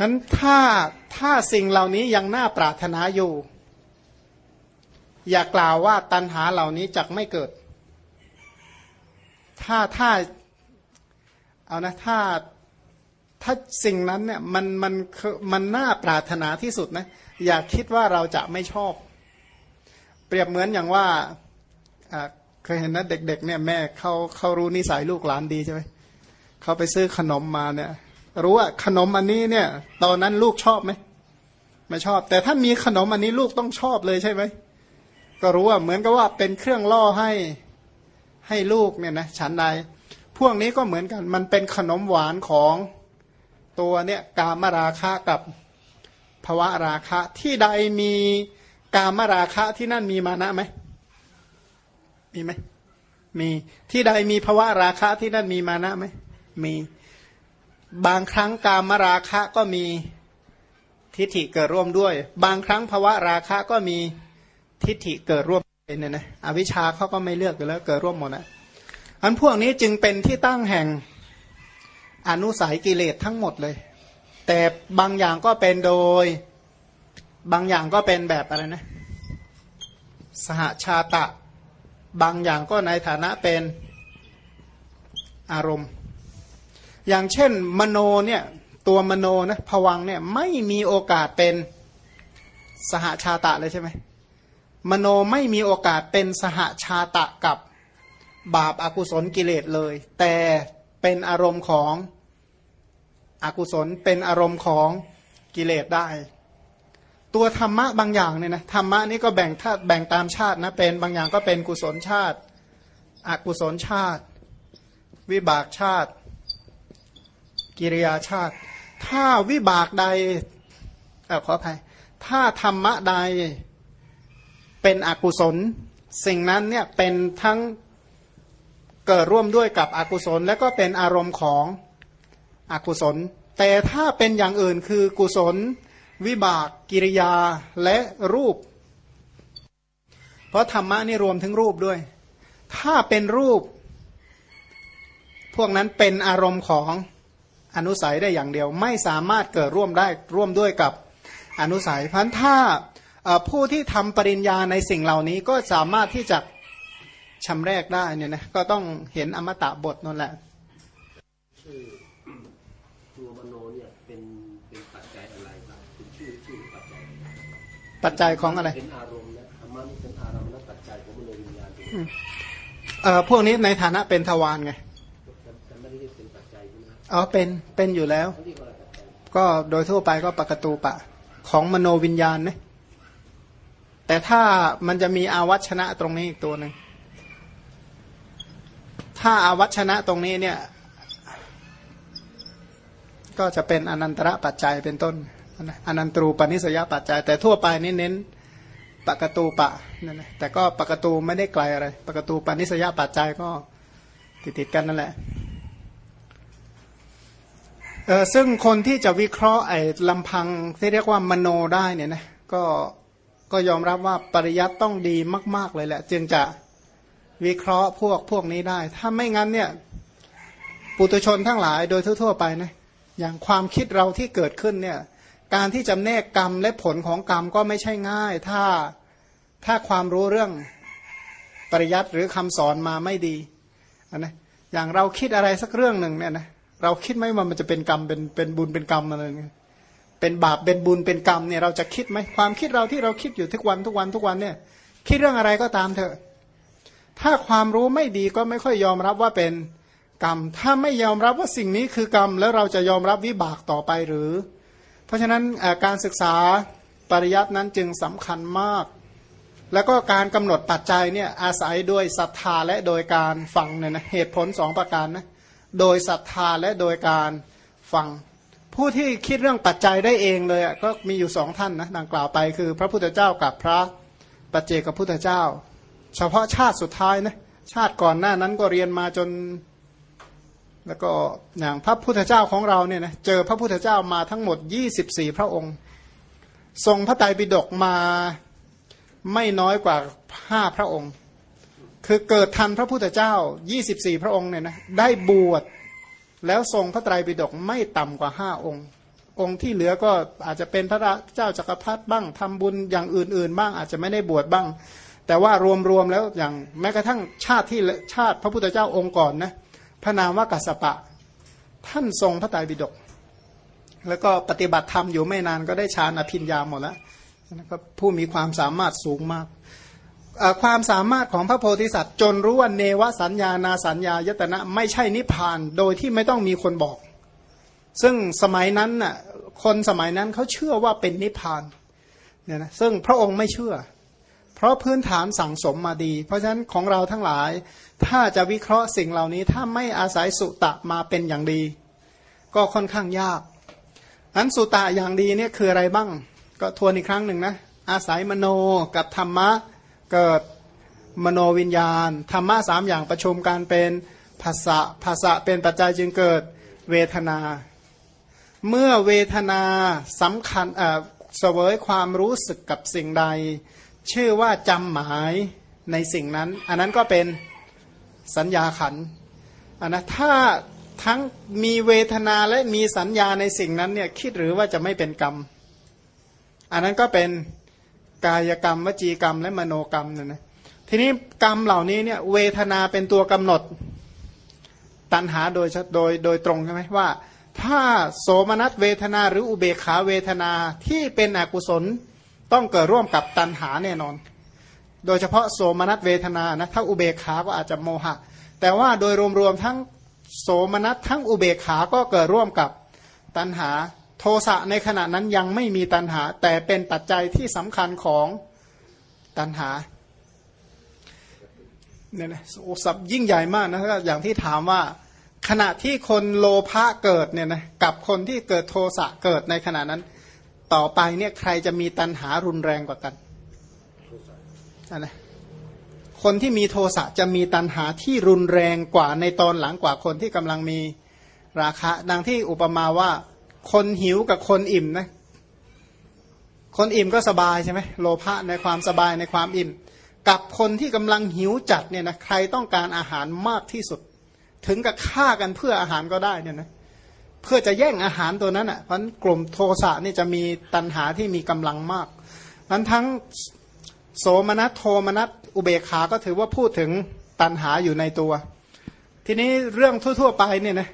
นั้นถ้าถ้าสิ่งเหล่านี้ยังน่าปรารถนาอยู่ อย่ากล่าวว่าตัณหาเหล่านี้จะไม่เกิด ถ้าถ้าเอานะถ้าถ้าสิ่งนั้นเนี่ยมันมันมันน่าปรารถนาที่สุดนะอย่าคิดว่าเราจะไม่ชอบ เปรียบเหมือนอย่างว่าเคยเห็นนะเด็กๆเนี่ยแม่เขาเขารู้นิสัยลูกหลานดีใช่ไหมเขาไปซื้อขนมมาเนี่ย รู้ว่าขนมอันนี้เนี่ย ตอนนั้นลูกชอบไหมไม่ชอบ แต่ถ้ามีขนมอันนี้ลูกต้องชอบเลยใช่ไหมก็รู้ว่าเหมือนกับว่าเป็นเครื่องล่อให้ให้ลูกเนี่ยนะฉันใดพวกนี้ก็เหมือนกัน มันเป็นขนมหวานของตัวเนี่ยกามราคะกับภวะราคะ ที่ใดมีกามราคะที่นั่นมีมานะไหมมีไหมมีที่ใดมีภวะราคะที่นั่นมีมานะไหมมี บางครั้งกามราคะก็มีทิฏฐิเกิดร่วมด้วย บางครั้งภวะราคะก็มีทิฏฐิเกิดร่วมเนี่ยนะอวิชชาเขาก็ไม่เลือกอยู่แล้วเกิดร่วมหมดนะอันพวกนี้จึงเป็นที่ตั้งแห่งอนุสัยกิเลสทั้งหมดเลย แต่บางอย่างก็เป็นโดย บางอย่างก็เป็นแบบอะไรนะ สหชาตะ บางอย่างก็ในฐานะเป็นอารมณ์ อย่างเช่น มโนเนี่ยตัวมโนนะผวังเนี่ยไม่มีโอกาสเป็นสหชาตะเลยใช่ไหมมโนไม่มีโอกาสเป็นสหชาตะกับบาปอากุศลกิเลสเลย แต่เป็นอารมณ์ของอกุศลเป็นอารมณ์ของกิเลสได้ ตัวธรรมะบางอย่างเนี่ยนะธรรมะนี่ก็แบ่งธาตุแบ่งตามชาตินะเป็นบางอย่างก็เป็นกุศลชาติ อกุศลชาติ วิบากชาติ กิริยาชาติ ถ้าวิบากใดอขออภัยถ้าธรรมะใดเป็นอกุศล สิ่งนั้นเนี่ยเป็นทั้งเกิดร่วมด้วยกับอกุศล และก็เป็นอารมณ์ของอกุศล แต่ถ้าเป็นอย่างอื่นคือกุศล วิบากกิริยาและรูป เพราะธรรมะนี่รวมถึงรูปด้วย ถ้าเป็นรูป พวกนั้นเป็นอารมณ์ของ อนุสัยได้อย่างเดียว ไม่สามารถเกิดร่วมได้ร่วมด้วยกับอนุสัยพันถ้าผู้ที่ทำปริญญาในสิ่งเหล่านี้ก็สามารถที่จะชำแรกได้เนี่ยนะก็ต้องเห็นอมตะบทนั่นแหละตัวมโนเนี่ยเป็นเป็นปัจจัยอะไรครับเป็นชื่อชื่อปัจจัยปัจจัยของอะไรเป็นอารมณ์นะธรรมะนี่เป็นอารมณ์และปัจจัยของมโนวิญญาณเอ่อพวกนี้ในฐานะเป็นทวารไงไม่ได้เป็นปัจจัยใช่ไหม อ๋อเป็นเป็นอยู่แล้ว ก็โดยทั่วไปก็ปกตูปะ ของมโนวิญญาณนะแต่ถ้ามันจะมีอาวัชนะตรงนี้อีกตัวหนึ่งถ้าอาวัชนะตรงนี้เนี่ย ก็จะเป็นอนันตระปัจจัยเป็นต้นอนันตรูปนิสยปัจจัย แต่ทั่วไปนี่เน้นปกตูปะนั่นแหละแต่ก็ปกตูไม่ได้ไกลอะไร ปกตูปนิสยปัจจัยก็ติดติดกันนั่นแหละ เออซึ่งคนที่จะวิเคราะห์ไอ้ลำพังที่เรียกว่ามโนได้เนี่ยนะก็ก็ยอมรับว่าปริยัติต้องดีมาก ๆเลยแหละ จึงจะวิเคราะห์พวกพวกนี้ได้ ถ้าไม่งั้นเนี่ยปุตุชนทั้งหลายโดยทั่วๆไปนะอย่างความคิดเราที่เกิดขึ้นเนี่ยการที่จำแนกกรรมและผลของกรรมก็ไม่ใช่ง่าย ถ้าถ้าความรู้เรื่องปริยัติหรือคำสอนมาไม่ดีนะอย่างเราคิดอะไรสักเรื่องหนึ่งเนี่ยนะ เราคิดไหมว่ามันจะเป็นกรรมเป็นเป็นบุญเป็นกรรมอะไรเงี้ยเป็นบาปเป็นบุญเป็นกรรมเนี่ยเราจะคิดไหมความคิดเราที่เราคิดอยู่ทุกวันทุกวันทุกวันเนี่ย คิดเรื่องอะไรก็ตามเถอะ ถ้าความรู้ไม่ดีก็ไม่ค่อยยอมรับว่าเป็นกรรม ถ้าไม่ยอมรับว่าสิ่งนี้คือกรรม แล้วเราจะยอมรับวิบากต่อไปหรือ เพราะฉะนั้นการศึกษาปริยัตินั้นจึงสำคัญมาก แล้วก็การกำหนดปัจจัยเนี่ยอาศัยโดยศรัทธาและโดยการฟังเนี่ยนะเหตุผลสองประการนะ โดยศรัทธาและโดยการฟัง ผู้ที่คิดเรื่องปัจจัยได้เองเลยก็มีอยู่สองท่านนะดังกล่าวไปคือ พระพุทธเจ้ากับพระปัจเจกพุทธเจ้า เฉพาะชาติสุดท้ายนะชาติก่อนหน้านั้นก็เรียนมาจน แล้วก็อย่างพระพุทธเจ้าของเราเนี่ยนะเจอพระพุทธเจ้ามาทั้งหมดยี่สิบสี่พระองค์ ทรงพระไตรปิฎกมาไม่น้อยกว่าห้าพระองค์ คือเกิดทันพระพุทธเจ้ายี่สิบสี่พระองค์เนี่ยนะได้บวชแล้วทรงพระไตรปิฎกไม่ต่ำกว่าห้าองค์ องค์ที่เหลือก็อาจจะเป็นพระเจ้าจักรพรรดิบ้างทำบุญอย่างอื่น ๆ บ้างอาจจะไม่ได้บวชบ้าง แต่ว่ารวมๆแล้วอย่างแม้กระทั่งชาติที่ชาติพระพุทธเจ้าองค์ก่อนนะพระนามว่ากัสปะ ท่านทรงพระไตรปิฎกแล้วก็ปฏิบัติธรรมอยู่ไม่นานก็ได้ฌานอภิญญาหมดแล้วนะครับผู้มีความสามารถสูงมาก ความสามารถของพระโพธิสัตว์ จนรู้ว่าเนวสัญญานาสัญญายตนะไม่ใช่นิพพานโดยที่ไม่ต้องมีคนบอก ซึ่งสมัยนั้นน่ะคนสมัยนั้นเขาเชื่อว่าเป็นนิพพานเนี่ยนะซึ่งพระองค์ไม่เชื่อ เพราะพื้นฐานสั่งสมมาดี เพราะฉะนั้นของเราทั้งหลาย ถ้าจะวิเคราะห์สิ่งเหล่านี้ถ้าไม่อาศัยสุตะมาเป็นอย่างดี ก็ค่อนข้างยากอันสุตะอย่างดีเนี่ยคืออะไรบ้าง ก็ทวนอีกครั้งหนึ่งนะอาศัยมโนกับธรรมะ เกิดมโนวิญญาณ ธรรมะสามอย่างประชุมการเป็นภาษะภาษะเป็นปัจจัยจึงเกิดเวทนา เมื่อเวทนาสำคัญเสวยความรู้สึกกับสิ่งใด ชื่อว่าจำหมายในสิ่งนั้น อันนั้นก็เป็นสัญญาขันอันนะถ้าทั้งมีเวทนาและมีสัญญาในสิ่งนั้นเนี่ยคิดหรือว่าจะไม่เป็นกรรม อันนั้นก็เป็น กายกรรม วจีกรรม และมโนกรรมเนี่ยนะทีนี้กรรมเหล่านี้เนี่ยเวทนาเป็นตัวกำหนด ตัณหาโดยโดยโดยตรงใช่ไหมว่า ถ้าโสมนัสเวทนาหรืออุเบขาเวทนาที่เป็นอกุศลต้องเกิดร่วมกับตัณหาแน่นอน โดยเฉพาะโสมนัสเวทนานะถ้าอุเบขาก็อาจจะโมหะ แต่ว่าโดยรวมๆทั้งโสมนัสทั้งอุเบกขาก็เกิดร่วมกับตัณหา โทสะในขณะนั้นยังไม่มีตัณหา แต่เป็นปัจจัยที่สำคัญของตัณหาเนี่ยนะโอ้สับยิ่งใหญ่มากนะอย่างที่ถามว่า ขณะที่คนโลภะเกิดเนี่ยนะกับคนที่เกิดโทสะเกิดในขณะนั้น ต่อไปเนี่ยใครจะมีตัณหารุนแรงกว่ากันนะคนที่มีโทสะจะมีตันหาที่รุนแรงกว่าในตอนหลังกว่าคนที่กำลังมีราคะ ดังที่อุปมาว่า คนหิวกับคนอิ่มนะ คนอิ่มก็สบายใช่ไหมโลภะในความสบายในความอิ่ม กับคนที่กำลังหิวจัดเนี่ยนะใครต้องการอาหารมากที่สุด ถึงกับฆ่ากันเพื่ออาหารก็ได้เนี่ยนะเพื่อจะแย่งอาหารตัวนั้นอะเพราะกลุ่มโทสะนี่จะมีตันหาที่มีกำลังมากนั้นทั้งโสมนัสโทมนัสอุเบกขาก็ถือว่าพูดถึงตันหาอยู่ในตัว ทีนี้เรื่องทั่ว ๆ ไปเนี่ยนะ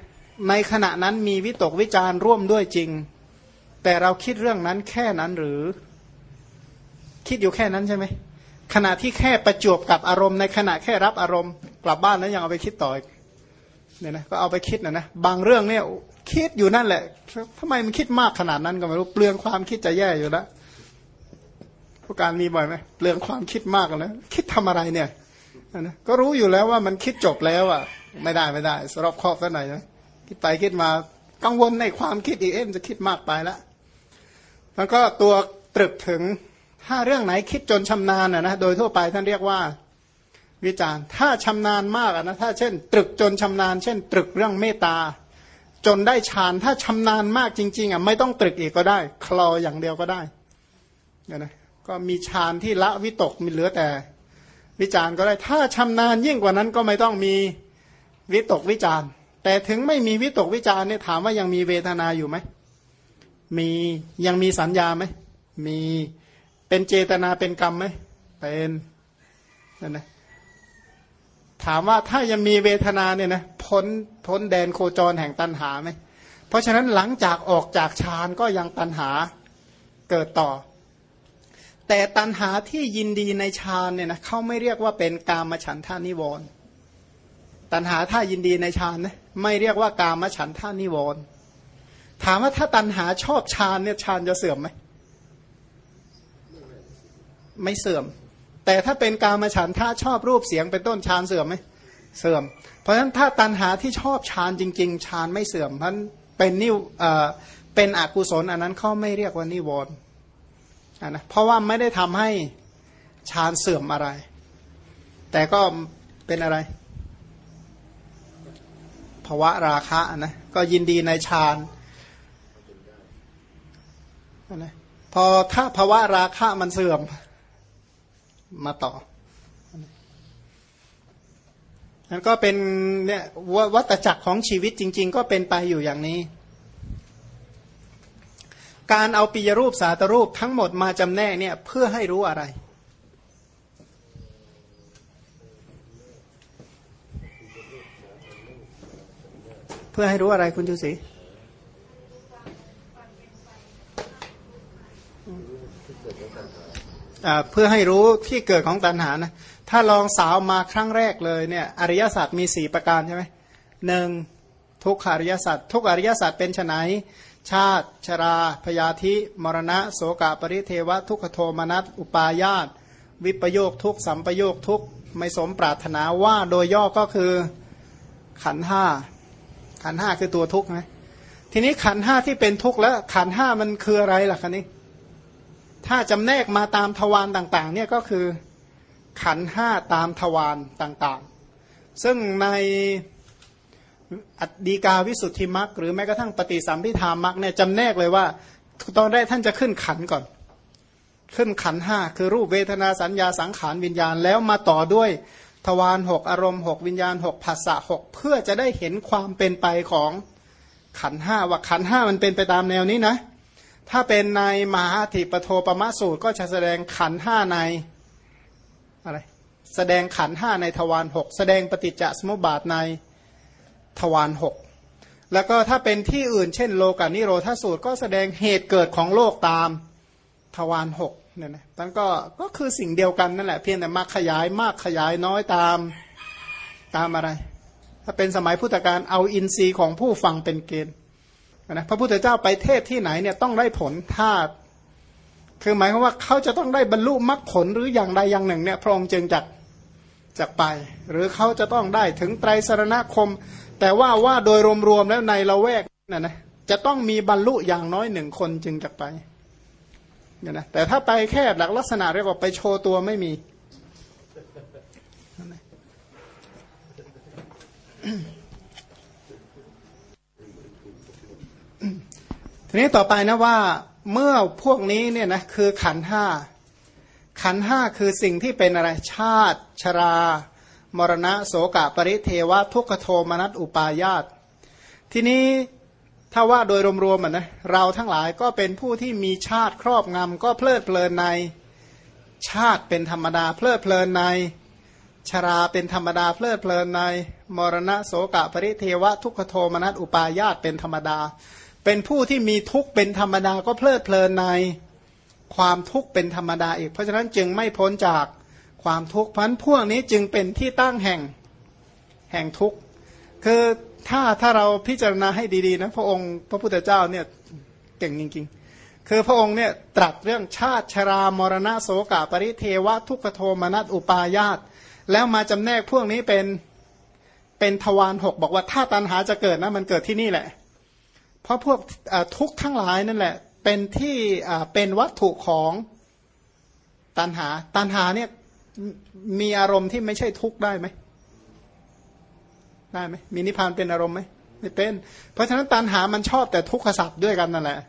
ในขณะนั้นมีวิตกวิจารร่วมด้วยจริง แต่เราคิดเรื่องนั้นแค่นั้นหรือ คิดอยู่แค่นั้นใช่ไหมขณะที่แค่ประจวบกับอารมณ์ในขณะแค่รับอารมณ์ กลับบ้านแล้วยังเอาไปคิดต่ออีกเนี่ยนะก็เอาไปคิดนะนะบางเรื่องเนี่ยคิดอยู่นั่นแหละทำไมมันคิดมากขนาดนั้นก็ไม่รู้เปลืองความคิดจะแย่อยู่แล้วผู้การมีบ่อยไหมเรื่องความคิดมากแล้วคิดทำอะไรเนี่ยนะก็รู้อยู่แล้วว่ามันคิดจบแล้วอะ ไม่ได้ไม่ได้สรอบครอบซะหน่อยนะ คิดไปคิดมากังวลในความคิดอีกเอ็มจะคิดมากไปแล้วแล้วก็ตัวตรึกถึงถ้าเรื่องไหนคิดจนชำนาญนะนะโดยทั่วไปท่านเรียกว่าวิจารณ์ถ้าชำนาญมากนะถ้าเช่น ตรึกจนชำนาญ เช่น ตรึกเรื่องเมตตา จนได้ฌานถ้าชำนาญมากจริง ๆอะไม่ต้องตรึกอีกก็ได้ คลออย่างเดียวก็ได้เนี่ยนะก็มีฌานที่ละวิตกมีเหลือแต่ วิจารณ์ก็ได้ ถ้าชำนาญยิ่งกว่านั้นก็ไม่ต้องมีวิตกวิจารณ์ แต่ถึงไม่มีวิตกวิจารเนี่ยถามว่ายังมีเวทนาอยู่ไหมมียังมีสัญญาไหมมีเป็นเจตนาเป็นกรรมไหมเป็นนั่นนะถามว่าถ้ายังมีเวทนาเนี่ยนะพ้นพ้นแดนโคจรแห่งตันหาไหมเพราะฉะนั้นหลังจากออกจากฌานก็ยังตันหาเกิดต่อ แต่ตันหาที่ยินดีในฌานเนี่ยนะเขาไม่เรียกว่าเป็นกามฉันทานิวรณ์ ตันหาถ้ายินดีในฌานนะไม่เรียกว่ากามฉันท่านิวรณ์ถามว่าถ้าตันหาชอบฌานเนี่ยฌานจะเสื่อมไหมไม่เสื่อม แต่ถ้าเป็นกามฉันท่าชอบรูปเสียงเป็นต้นฌานเสื่อมไหมเสื่อม เพราะฉะนั้นถ้าตันหาที่ชอบฌานจริง ๆฌานไม่เสื่อมเพราะเป็นนิวเอ่อเป็นอกุศลอันนั้นเขาไม่เรียกว่านิวรณ์นะเพราะว่าไม่ได้ทำให้ฌานเสื่อมอะไร แต่ก็เป็นอะไร วะราคะนะก็ยินดีในฌานนะพอถ้าภาวะราคะมันเสื่อมมาต่อนั่นก็เป็นเนี่ยวัตจักรของชีวิตจริง ๆ ก็เป็นไปอยู่อย่างนี้ การเอาปิยรูปสาตรูปทั้งหมดมาจำแนกเนี่ยเพื่อให้รู้อะไร เพื่อให้รู้อะไรคุณจูศรีอ่าเพื่อให้รู้ที่เกิดของตัณหานะ ถ้าลองสาวมาครั้งแรกเลยเนี่ยอริยสัจมีสี่ประการใช่ไหมหนึ่งทุกขอริยสัจทุกอริยสัจเป็นไนชาติชรา พยาธิ มรณะ โสกะปริเทวะ ทุกขโทมนัส อุปาญาต วิปโยคทุกสัมปโยคทุกไม่สมปรารถนาว่าโดยย่อก็คือขันห้า ขันห้าคือตัวทุกข์ไหมทีนี้ขันห้าที่เป็นทุกข์แล้ว ขันห้ามันคืออะไรล่ะคันนี้ ถ้าจำแนกมาตามทวารต่าง ๆ เนี่ยก็คือ ขันห้าตามทวารต่างๆ ซึ่งในอัดีกาวิสุทธิมรรคหรือแม้กระทั่งปฏิสัมพิธามรรคเนี่ยจำแนกเลยว่า ตอนแรกท่านจะขึ้นขันก่อน ขึ้นขันห้าคือรูปเวทนาสัญญาสังขารวิญญาณ แล้วมาต่อด้วย ทวารหกอารมณ์หกวิญญาณหกภาษะหกเพื่อจะได้เห็นความเป็นไปของขันห้าว่าขันห้ามันเป็นไปตามแนวนี้นะ ถ้าเป็นในมหาธิปโทปมะสูตรก็จะแสดงขันห้าในอะไรแสดงขันห้าในทวารหกแสดงปฏิจจสมุปบาทในทวารหกแล้วก็ถ้าเป็นที่อื่นเช่นโลกานิโรธาสูตรก็แสดงเหตุเกิดของโลกตามทวารหก เนี่ยนะมันก็ก็คือสิ่งเดียวกันนั่นแหละเพียงแต่มากขยายมากขยายน้อยตามตามอะไร ถ้าเป็นสมัยพุทธกาลเอาอินทรีย์ของผู้ฟังเป็นเกณฑ์นะพระพุทธเจ้าไปเทศที่ไหนเนี่ยต้องได้ผลถ้าคือหมายความว่าเขาจะต้องได้บรรลุมรรคผลหรืออย่างใดอย่างหนึ่งเนี่ยพระองค์จึงจักจะไป หรือเขาจะต้องได้ถึงไตรสรณคม แต่ว่าว่าโดยรวมๆแล้วในละแวกนั่นนะจะต้องมีบรรลุอย่างน้อยหนึ่งคนจึงจะไป เนี่ยนะแต่ถ้าไปแค่หลักลักษณะเรียกว่าไปโชว์ตัวไม่มี ทีนี้ต่อไปนะว่าเมื่อพวกนี้เนี่ยนะคือขันห้าขันห้าคือสิ่งที่เป็นอะไรชาติ ชรา มรณะ โสกะปริเทวะ ทุกขโทมนัสอุปายาต ทีนี้ ถ้าว่าโดยรวมๆนะเราทั้งหลายก็เป็นผู้ที่มีชาติครอบงำก็เพลิดเพลินในชาติเป็นธรรมดาเพลิดเพลินในชราเป็นธรรมดาเพลิดเพลินใน มรณะโสกะปริเทวะทุกขโทมนัสอุปายาตเป็นธรรมดา เป็นผู้ที่มีทุกข์เป็นธรรมดาก็เพลิดเพลินในความทุกข์เป็นธรรมดาอีก เพราะฉะนั้นจึงไม่พ้นจากความทุกข์พันพวกนี้จึงเป็นที่ตั้งแห่งแห่งทุกข์คือ ถ้าถ้าเราพิจารณาให้ดีๆนะพระองค์พระพุทธเจ้าเนี่ยเก่งจริงๆ คือพระองค์เนี่ยตรัสเรื่องชาติชรามรณะโสกาปริเทวะทุกขโทมนัสอุปายาต แล้วมาจำแนกพวกนี้เป็นเป็นทวารหกบอกว่าถ้าตันหาจะเกิดนะมันเกิดที่นี่แหละ เพราะพวกทุกทั้งหลายนั่นแหละเป็นที่เป็นวัตถุของตันหาตันหาเนี่ยมีอารมณ์ที่ไม่ใช่ทุกข์ได้ไหม ได้ไหมมีนิพพานเป็นอารมณ์ไหมไม่เป็น เพราะฉะนั้นตันหามันชอบแต่ทุกขสัตว์ด้วยกันนั่นแหละ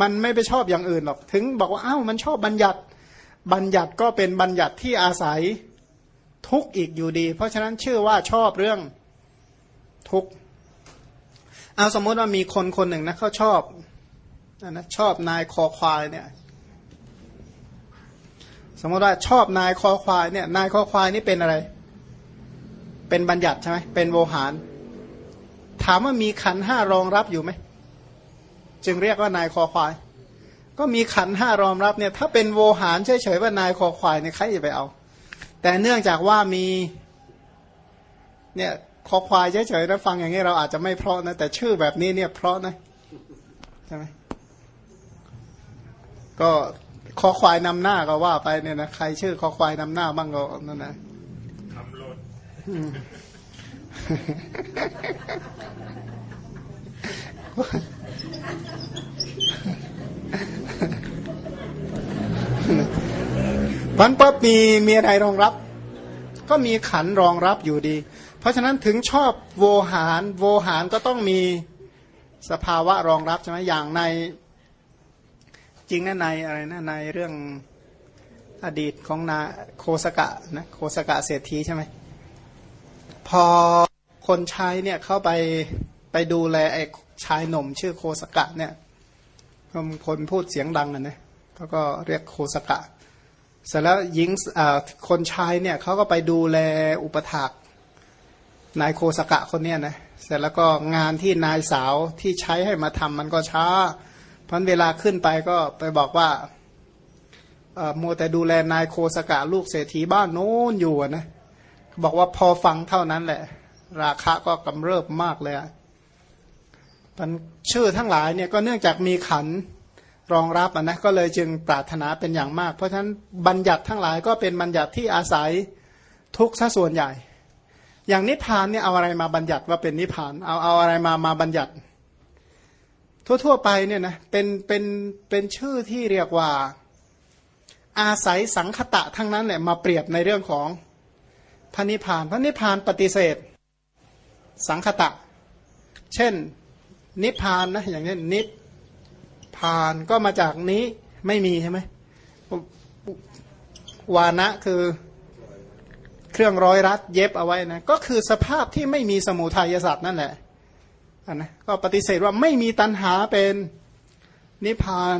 มันไม่ไปชอบอย่างอื่นหรอก ถึงบอกว่าอ้าวมันชอบบัญญัติ บัญญัติก็เป็นบัญญัติที่อาศัยทุกข์อีกอยู่ดี เพราะฉะนั้นชื่อว่าชอบเรื่องทุกข์เอาสมมติว่ามีคนคนหนึ่งนะเขาชอบนะชอบนายคอควายเนี่ย สมมติว่าชอบนายคอควายเนี่ย นายคอควายนี่เป็นอะไร เป็นบัญญัติใช่ไหมเป็นโวหาร ถามว่ามีขันห้ารองรับอยู่ไหมจึงเรียกว่านายคอควาย ก็มีขันห้ารองรับเนี่ย ถ้าเป็นโวหารเฉยๆว่านายคอควายเนี่ยใครจะไปเอา แต่เนื่องจากว่ามี เนี่ยคอควายเฉยๆแล้วฟังอย่างนี้เราอาจจะไม่เพราะนะแต่ชื่อแบบนี้เนี่ยเพราะนะใช่ไหมก็คอควายนำหน้าก็ว่าไปเนี่ยนะใครชื่อคอควายนำหน้าบ้างก็นั่นนะคำรถ พันปั๊บมีมีอะไรรองรับ ก็มีขันรองรับอยู่ดี เพราะฉะนั้นถึงชอบโวหาร โวหารก็ต้องมีสภาวะรองรับใช่ไหมอย่างในจริงนะในอะไรนะในเรื่องอดีตของนาโคสกะนะโคสกะเศรษฐีใช่ไหม พอคนใช้เนี่ยเข้าไปไปดูแลไอ้ชายหนุ่มชื่อโคสกะเนี่ยคนพูดเสียงดังนะนะเขาก็เรียกโคสกะ เสร็จแล้วหญิงคนชายเนี่ยเขาก็ไปดูแลอุปถากนายโคสกะคนเนี้ยนะเสร็จแล้วก็งานที่นายสาวที่ใช้ให้มาทำมันก็ช้า เพราะเวลาขึ้นไปก็ไปบอกว่ามัวแต่ดูแลนายโคสกะลูกเศรษฐีบ้านโน้นอยู่นะ บอกว่าพอฟังเท่านั้นแหละ ราคาก็กำเริบมากเลยมันชื่อทั้งหลายเนี่ยก็เนื่องจากมีขันรองรับนะก็เลยจึงปรารถนาเป็นอย่างมาก เพราะฉะนั้นบัญญัติทั้งหลายก็เป็นบัญญัติที่อาศัยทุกซะส่วนใหญ่ อย่างนิพพานเนี่ยเอาอะไรมาบัญญัติว่าเป็นนิพพานเอาเอาอะไรมามาบัญญัติ ทั่วๆไปเนี่ยนะเป็นเป็นเป็นชื่อที่เรียกว่า อาศัยสังคตะทั้งนั้นแหละมาเปรียบในเรื่องของ พระนิพพานพระนิพพานปฏิเสธ สังคตะ เช่น นิพพานนะอย่างนี้นิพพานก็มาจากนี้ไม่มีใช่ไหมวานะคือเครื่องร้อยรัดเย็บเอาไว้นะก็คือสภาพที่ไม่มีสมุทัยศาสตร์นั่นแหละนะก็ปฏิเสธว่าไม่มีตัณหาเป็นนิพพาน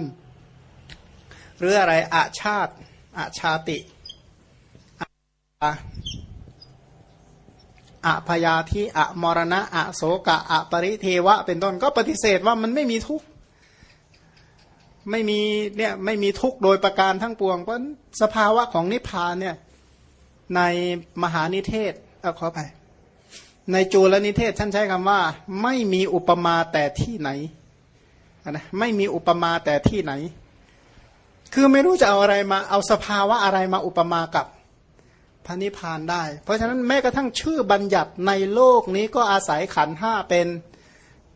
หรืออะไรอาชาติอาชาติอะพยาธิอะมรณะอะโสกะอะปริเทวะ เป็นต้นก็ปฏิเสธว่ามันไม่มีทุกข์ไม่มีเนี่ยไม่มีทุกข์โดยประการทั้งปวงเพราะสภาวะของนิพพานเนี่ยในมหานิเทศเอาขอไปในจูลนิเทศท่านใช้คำว่า ไม่มีอุปมาแต่ที่ไหนนะไม่มีอุปมาแต่ที่ไหน คือไม่รู้จะเอาอะไรมาเอาสภาวะอะไรมาอุปมากับ พระนิพพานได้ เพราะฉะนั้นแม้กระทั่งชื่อบัญญัติในโลกนี้ก็อาศัยขันห้าเป็น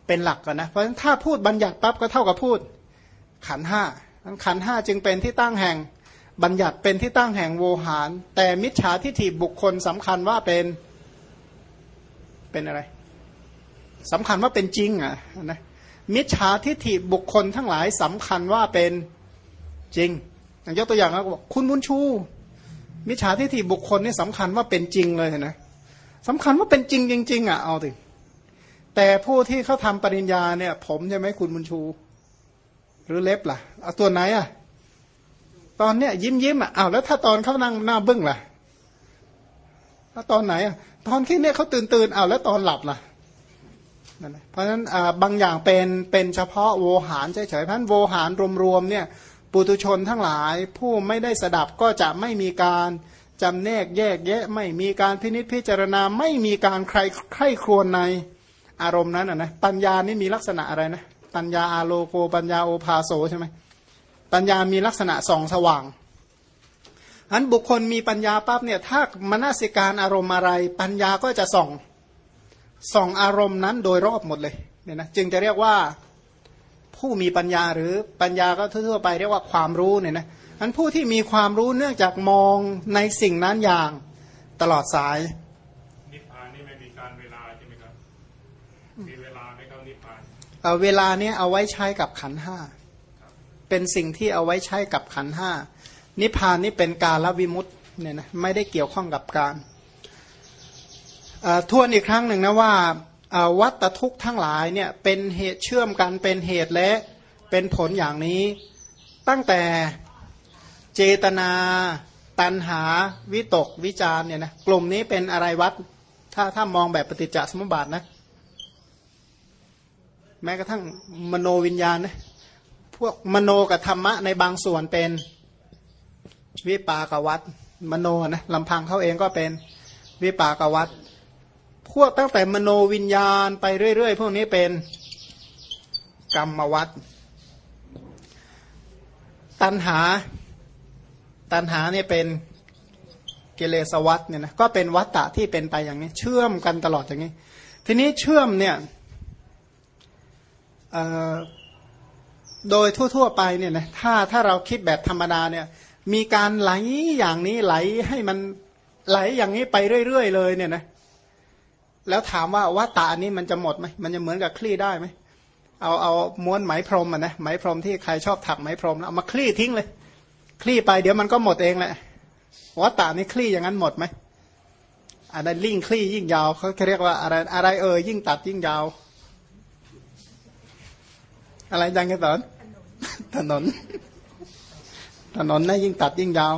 เป็นหลักกันนะเพราะฉะนั้นถ้าพูดบัญญัติปั๊บก็เท่ากับพูดขันห้าขันห้าจึงเป็นที่ตั้งแห่งบัญญัติเป็นที่ตั้งแห่งโวหาร แต่มิจฉาทิฏฐิบุคคลสำคัญว่าเป็นเป็นอะไรสำคัญว่าเป็นจริงอะนะมิจฉาทิฏฐิบุคคลทั้งหลายสำคัญว่าเป็นจริงอย่างยกตัวอย่างแล้วบอกคุณบุญชู มิจฉาทิฏฐิบุคคลนี่สำคัญว่าเป็นจริงเลยนะสำคัญว่าเป็นจริงจริง ๆอะเอาถึงแต่ผู้ที่เขาทำปริญญาเนี่ย ผมใช่ไหมคุณบุญชู หรือเล็บล่ะเอาตัวไหนอะ ตอนเนี้ยยิ้มยิ้มอะเอาแล้วถ้าตอนเขานั่งหน้าบึ้งล่ะถ้าตอนไหนอะตอนที่เนี่ยเขาตื่นตื่นอ้าแล้วตอนหลับล่ะเพราะฉะนั้นบางอย่างเป็นเป็นเฉพาะโวหารเฉยๆเพราะนั้นโวหารรวมๆเนี่ย ปุตุชนทั้งหลายผู้ไม่ได้สดับก็จะไม่มีการจำแนกแยกแยะ ไม่มีการพินิษพิจารณาไม่มีการใครใครครวญในอารมณ์นั้นนะนะปัญญานี่มีลักษณะอะไรนะปัญญาอาโลโกปัญญาโอภาโซใช่ไหมปัญญามีลักษณะส่องสว่างอันบุคคลมีปัญญาปั๊บเนี่ยถ้ามนสิการอารมณ์อะไร ปัญญาก็จะส่องส่องอารมณ์นั้นโดยรอบหมดเลยเนี่ยนะจึงจะเรียกว่า ผู้มีปัญญาหรือปัญญาก็ทั่วไปเรียกว่าความรู้เนี่ยนะอันผู้ที่มีความรู้เนื่องจากมองในสิ่งนั้นอย่างตลอดสาย นิพพานนี่ไม่มีการเวลาใช่ไหมครับมีเวลาไหมครับนิพพานเอาเวลาเนี้ยเอาไว้ใช้กับขันห้าเป็นสิ่งที่เอาไว้ใช้กับขันห้านิพพานนี่เป็นการละวิมุตเนี่ยนะไม่ได้เกี่ยวข้องกับการทวนอีกครั้งหนึ่งนะว่า วัตทุกข์ทั้งหลายเนี่ยเป็นเหตุเชื่อมกันเป็นเหตุและเป็นผลอย่างนี้ ตั้งแต่เจตนาตันหาวิตกวิจารเนี่ยนะกลุ่มนี้เป็นอะไรวัดถ้าถ้ามองแบบปฏิจจสมุปบาทนะ แม้กระทั่งมโนวิญญาณนะพวกมโนกับธรรมะในบางส่วนเป็นวิปากวัตมโนนะลำพังเขาเองก็เป็นวิปากวัต พวกตั้งแต่มโนวิญญาณไปเรื่อยๆ พวกนี้เป็นกรรมวัตตันหา ตันหาเนี่ยเป็นเกเลสวัตเนี่ยนะก็เป็นวัตตะที่เป็นไปอย่างนี้ เชื่อมกันตลอดอย่างนี้ ทีนี้เชื่อมเนี่ยโดยทั่วๆไปเนี่ยนะถ้าถ้าเราคิดแบบธรรมดาเนี่ย มีการไหลอย่างนี้ไหลให้มันไหลอย่างนี้ไปเรื่อยๆเลยเนี่ยนะ แล้วถามว่าว่าตาอันนี้มันจะหมดไหมมันจะเหมือนกับคลี่ได้ไหมเอาเอาม้วนไหมพรมอะนะไหมพรมที่ใครชอบถักไหมพรมเอามาคลี่ทิ้งเลย คลี่ไปเดี๋ยวมันก็หมดเองแหละว่าตานี่คลี่อย่างนั้นหมดไหมอันนั้นลิ่งคลี่ยิ่งยาวเขาเรียกว่าอะไรอะไรเออยิ่งตัดยิ่งยาว อะไรจังกันตอนถนน ถนนนะยิ่งตัดยิ่งยาว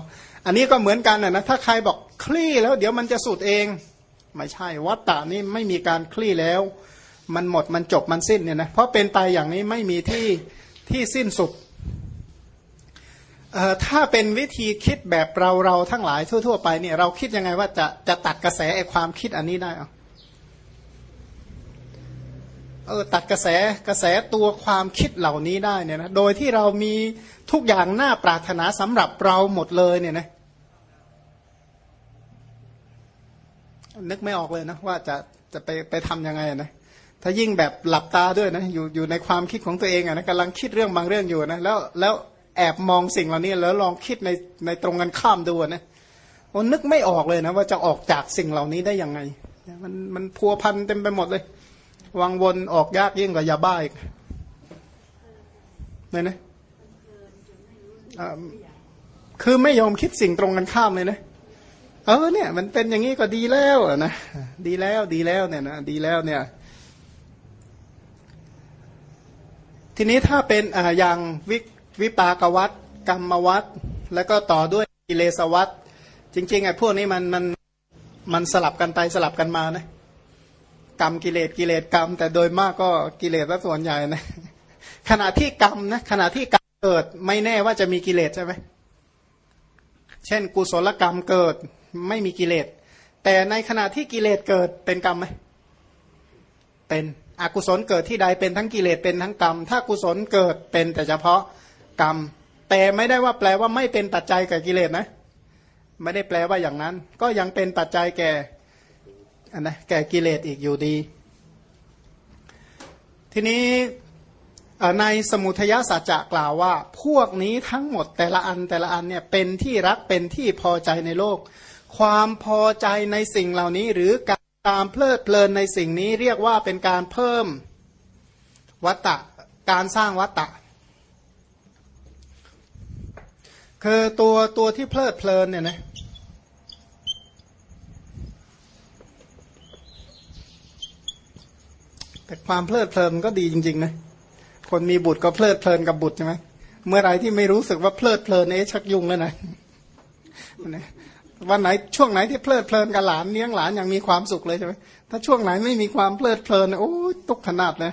อันนี้ก็เหมือนกันนะนะถ้าใครบอกคลี่แล้ว เดี๋ยวมันจะสุดเอง ไม่ใช่ วัตตานี่ไม่มีการคลี่แล้ว มันหมดมันจบมันสิ้นเนี่ยนะเพราะเป็นไปอย่างนี้ไม่มีที่ที่สิ้นสุดถ้าเป็นวิธีคิดแบบเราเราทั้งหลายทั่ว ๆ ไปเนี่ยเราคิดยังไงว่าจะจะตัดกระแสไอความคิดอันนี้ได้เอาเออตัดกระแสกระแสตัวความคิดเหล่านี้ได้เนี่ยนะโดยที่เรามีทุกอย่างน่าปรารถนาสำหรับเราหมดเลยเนี่ยนะ นึกไม่ออกเลยนะว่าจะจะไปไปทำยังไงนะถ้ายิ่งแบบหลับตาด้วยนะอยู่อยู่ในความคิดของตัวเองอะนะกำลังคิดเรื่องบางเรื่องอยู่นะแล้วแล้วแอบมองสิ่งเหล่านี้แล้วลองคิดในในตรงกันข้ามดูนะโอ้นึกไม่ออกเลยนะว่าจะออกจากสิ่งเหล่านี้ได้ยังไง มันมันพัวพันเต็มไปหมดเลย วังวนออกยากยิ่งกว่ายาบ้าอีกเลยนะคือไม่ยอมคิดสิ่งตรงกันข้ามเลยนะ เออเนี่ย มันเป็นอย่างนี้ก็ดีแล้วนะดีแล้วดีแล้วเนี่ยนะดีแล้วเนี่ย ทีนี้ถ้าเป็นอ่าอย่างวิวิปากวัตกรรมวัตแล้วก็ต่อด้วยกิเลสวัตจริงๆไอ้พวกนี้มันมันมันสลับกันไปสลับกันมานะกรรมกิเลสกิเลสกรรม แต่โดยมากก็กิเลสซะส่วนใหญ่นะขณะที่กรรมนะขณะที่กรรมเกิดไม่แน่ว่าจะมีกิเลสใช่ไหมเช่น กุศลกรรมเกิด ไม่มีกิเลส แต่ในขณะที่กิเลสเกิดเป็นกรรมไหมเป็นอกุศลเกิดที่ใดเป็นทั้งกิเลสเป็นทั้งกรรม ถ้ากุศลเกิดเป็นแต่เฉพาะกรรม แต่ไม่ได้ว่าแปลว่าไม่เป็นปัจจัยแก่กิเลสนะ ไม่ได้แปลว่าอย่างนั้น ก็ยังเป็นปัจจัยแก่อันนะแก่กิเลสอีกอยู่ดี ทีนี้ในสมุทยสัจจะกล่าวว่า พวกนี้ทั้งหมดแต่ละอันแต่ละอันเนี่ยเป็นที่รักเป็นที่พอใจในโลก ความพอใจในสิ่งเหล่านี้ หรือการตามเพลิดเพลินในสิ่งนี้เรียกว่าเป็นการเพิ่มวัตตะการสร้างวัตตะ คือตัวตัวที่เพลิดเพลินเนี่ยนะแต่ความเพลิดเพลินก็ดีจริง ๆ นะ คนมีบุตรก็เพลิดเพลินกับบุตรใช่ไหมเมื่อไรที่ไม่รู้สึกว่าเพลิดเพลินเอ๊ะชักยุ่งแล้วนะ วันไหนช่วงไหนที่เพลิดเพลินกับหลานเลี้ยงหลานอย่างมีความสุขเลยใช่ไหมถ้าช่วงไหนไม่มีความเพลิดเพลินโอ้ตุกขนาดเลย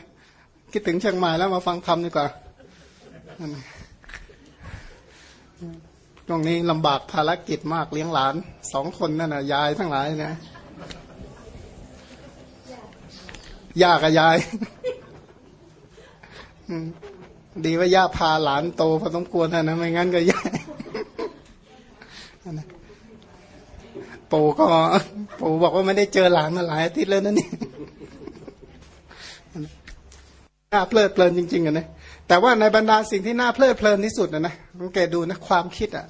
คิดถึงเชียงใหม่แล้วมาฟังธรรมดีกว่าช่วงนี้ลำบากภารกิจมากเลี้ยงหลานสองคนนั่นนะยายทั้งหลายนะยากับยายดีว่าย่าพาหลานโตพอสมควรนะไม่งั้นก็ยาย ปู่ก็ปู่บอกว่าไม่ได้เจอหลานมาหลายอาทิตย์แล้วนั่นนี่น่าเพลิดเพลินจริงๆอะนะแต่ว่าในบรรดาสิ่งที่น่าเพลิดเพลินที่สุดนะนะสังเกตดูนะความคิดอะ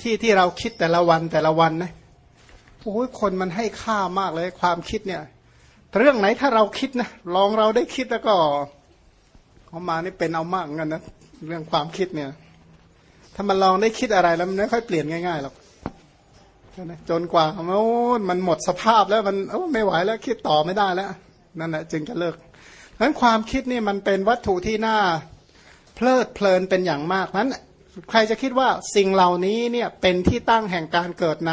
ที่ที่เราคิดแต่ละวันแต่ละวันนะโอ้ยคนมันให้ค่ามากเลย ความคิดเนี่ย เรื่องไหนถ้าเราคิดนะลองเราได้คิดแล้วก็เขามานี่เป็นเอามากกันนะเรื่องความคิดเนี่ย ถ้ามันลองได้คิดอะไรแล้วมันไม่ค่อยเปลี่ยนง่ายๆหรอก จนกว่าโอ้มันหมดสภาพแล้วมันโอ้ไม่ไหวแล้วคิดต่อไม่ได้แล้ว นั่นแหละจึงจะเลิกเพราะความคิดนี่มันเป็นวัตถุที่น่าเพลิดเพลินเป็นอย่างมากนั้นใครจะคิดว่าสิ่งเหล่านี้เนี่ยเป็นที่ตั้งแห่งการเกิดใน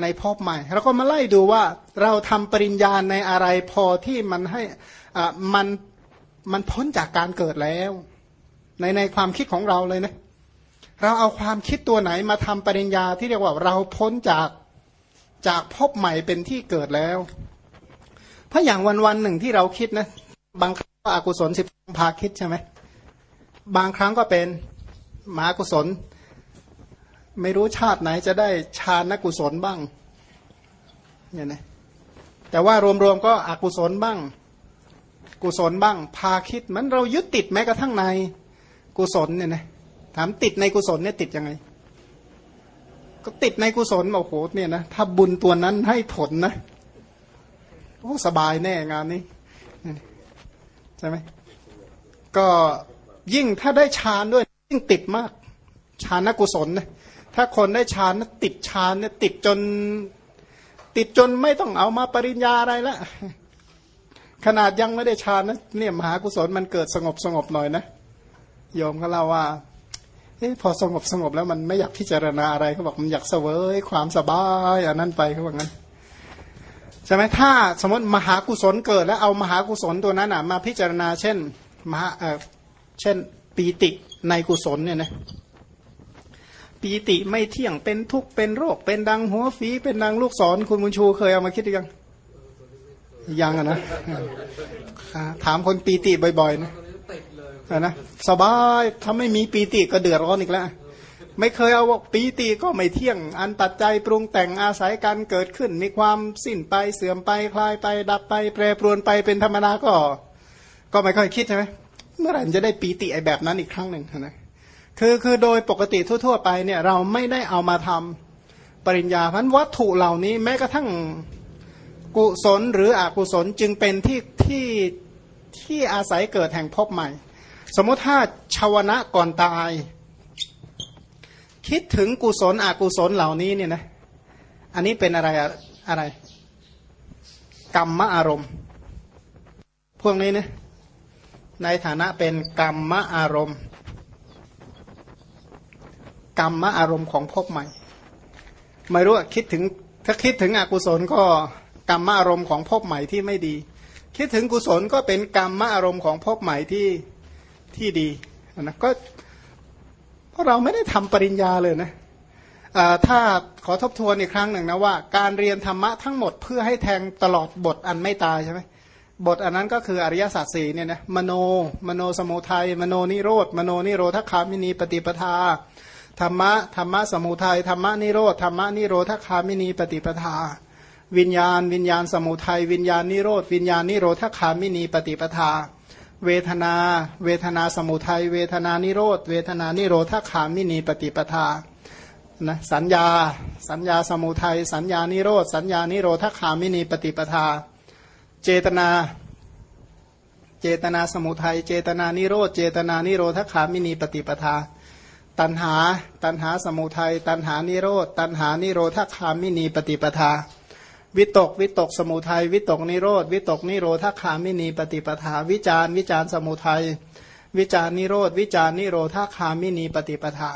ในภพใหม่เราก็มาไล่ดูว่าเราทำปริญญาในอะไรพอที่มันให้อ่ามันมันพ้นจากการเกิดแล้ว ในในความคิดของเราเลยนะ เราเอาความคิดตัวไหนมาทำปริญญาที่เรียกว่าเราพ้นจากจากพบใหม่เป็นที่เกิดแล้วเพราอย่างวันวันหนึ่งที่เราคิดนะ บางครั้งก็อกุศลสิบพาคิดใช่ไหมบางครั้งก็เป็นมากุศล ไม่รู้ชาติไหนจะได้ฌานนกุศลบ้างเนี่ยนะแต่ว่ารวมๆก็อกุศลบ้าง กุศลบ้าง พาคิดมันเรายึดติดแม้กระทั่งในกุศลเนี่ยนะ ถามติดในกุศลเนี่ยติดยังไง ก็ติดในกุศลโอ้โหเนี่ยนะถ้าบุญตัวนั้นให้ผลนะโอ้สบายแน่งานนี้ใช่ไหมก็ยิ่งถ้าได้ฌานด้วย ยิ่งติดมากฌานกุศลนะถ้าคนได้ฌานนะติดฌานเนี่ยติดจน ติดจนไม่ต้องเอามาปริญญาอะไรละขนาดยังไม่ได้ฌานนะเนี่ยมหากุศลมันเกิดสงบสงบหน่อยนะโยมเขาเล่าว่า เอะพอสงบสงบแล้วมันไม่อยากพิจารณาอะไรเขาบอกมันอยากเสวยความสบายอันนั้นไปเขาบอกงั้นใช่ไหมถ้าสมมติมหากุศลเกิด แล้วเอามหากุศลตัวนั้นอะมาพิจารณา เช่นมหาเออเช่นปีติในกุศลเนี่ยนะปีติไม่เที่ยงเป็นทุกข์เป็นโรค เป็นดังหัวฝีเป็นดังลูกศรคุณบุญชูเคยเอามาคิดยังยังอะนะถามคนปีติบ่อยๆนะ นะสบายถ้าไม่มีปีติก็เดือดร้อนอีกแล้ว ไม่เคยเอาว่าปีติก็ไม่เที่ยง อันตัดใจปรุงแต่งอาศัยการเกิดขึ้น มีความสิ้นไปเสื่อมไปคลายไป ดับไป แปรปรวนไปเป็นธรรมดาก็ ก็ไม่ค่อยคิดใช่ไหมเมื่อไหร่จะได้ปีติไอแบบนั้นอีกครั้งหนึ่งนะคือคือโดยปกติทั่ว ๆ ไปเนี่ยเราไม่ได้เอามาทำปริญญาพันวัตถุเหล่านี้แม้กระทั่งกุศลหรืออกุศลจึงเป็นที่ที่ที่อาศัยเกิดแห่งภพใหม่ สมมติถ้าชาวนะก่อนตาย คิดถึงกุศลอกุศลเหล่านี้เนี่ยนะอันนี้เป็นอะไรอะอะไร กรรมอารมณ์ พวกนี้นะในฐานะเป็นกรรมอารมณ์ กรรมอารมณ์ของภพใหม่ ไม่รู้คิดถึงถ้าคิดถึงอกุศลก็กรรมอารมณ์ของภพใหม่ที่ไม่ดี คิดถึงกุศลก็เป็นกรรมอารมณ์ของภพใหม่ที่ ที่ดีนะก็เพราะเราไม่ได้ทำปริญญาเลยนะถ้าขอทบทวนอีกครั้งหนึ่งนะว่า การเรียนธรรมะทั้งหมดเพื่อให้แทงตลอดบทอันไม่ตายใช่ไหมบทอันนั้นก็คืออริยสัจสี่เนี่ยนะมโนมโนสมุทัยมโนนิโรธมโนนิโรธคามินีปฏิปทาธรรมะธรรมะสมุทัยธรรมะนิโรธธรรมะนิโรธคามินีปฏิปทา วิญญาณ วิญญาณสมุทัยวิญญาณนิโรธวิญญาณนิโรธคามินีปฏิปทา เวทนา เวทนาสมุทัย เวทนานิโรธ เวทนานิโรธคามินีปฏิปทา นะ สัญญา สัญญาสมุทัย สัญญานิโรธ สัญญานิโรธคามินีปฏิปทา เจตนา เจตนาสมุทัย เจตนานิโรธ เจตนานิโรธคามินีปฏิปทา ตัณหา ตัณหาสมุทัย ตัณหานิโรธ ตัณหานิโรธคามินีปฏิปทา วิตกวิตกสมุทัยวิตกนิโรธวิตกนิโรธคามินีปฏิปทา วิจารวิจารสมุทัยวิจารนิโรธวิจารนิโรธคามินีปฏิปทา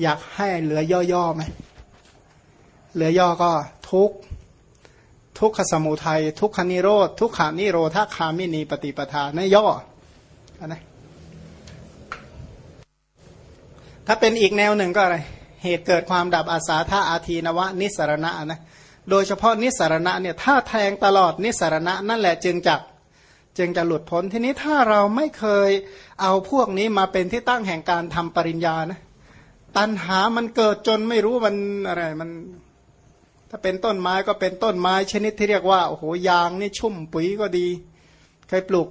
อยากให้เหลือย่อๆไหมเหลือย่อก็ทุกทุกขสมุทัยทุกขนิโรธทุกขานิโรธคามินีปฏิปทาในย่ออันนะถ้าเป็นอีกแนวหนึ่งก็อะไร เหตุเกิดความดับอาสาธาอาทีนวะนิสรณะนะ โดยเฉพาะนิสรณะเนี่ยถ้าแทงตลอดนิสรณะนั่นแหละจึงจักจึงจะหลุดพ้นทีนี้ถ้าเราไม่เคยเอาพวกนี้มาเป็นที่ตั้งแห่งการทำปริญญานะตัณหามันเกิดจนไม่รู้มันอะไรมันถ้าเป็นต้นไม้ก็เป็นต้นไม้ชนิดที่เรียกว่าโอ้โหยางนี่ชุ่มปุ๋ยก็ดี เคยปลูก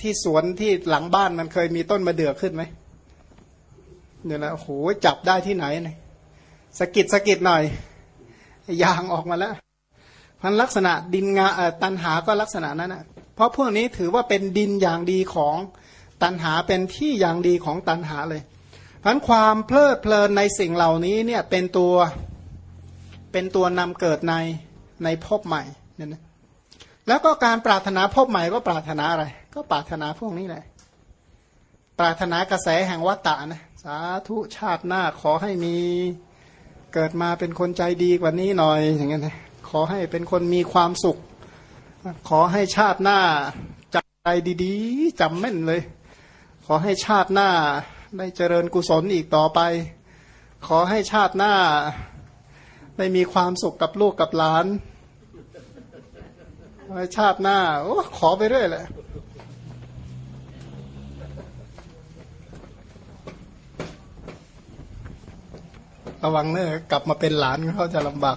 ที่สวนที่หลังบ้านมันเคยมีต้นมะเดื่อขึ้นไหมเนี่ยนะโอ้โหจับได้ที่ไหนเนี่ยสกิดสกิดหน่อย ยางออกมาแล้วพันลักษณะดินงาตันหาก็ลักษณะนั้นนะเพราะพวกนี้ถือว่าเป็นดินอย่างดีของตันหาเป็นที่อย่างดีของตันหาเลยพันความเพลิดเพลินในสิ่งเหล่านี้เนี่ยเป็นตัวเป็นตัวนำเกิดในในภพใหม่เนี่ยนะแล้วก็การปรารถนาภพใหม่ก็ปรารถนาอะไร ก็ปรารถนาพวกนี้แหละปรารถนากระแสแห่งวัตตะนะสาธุชาติหน้าขอให้มี เกิดมาเป็นคนใจดีกว่านี้หน่อยอย่างเงี้ยนะขอให้เป็นคนมีความสุข ขอให้ชาติหน้าจำใจดีๆจำแม่นเลย ขอให้ชาติหน้าได้เจริญกุศลอีกต่อไป ขอให้ชาติหน้าได้มีความสุขกับลูกกับหลานให้ชาติหน้าโอ้ขอไปเรื่อยแหละ ระวังเนอะกลับมาเป็นหลานเขาจะลำบาก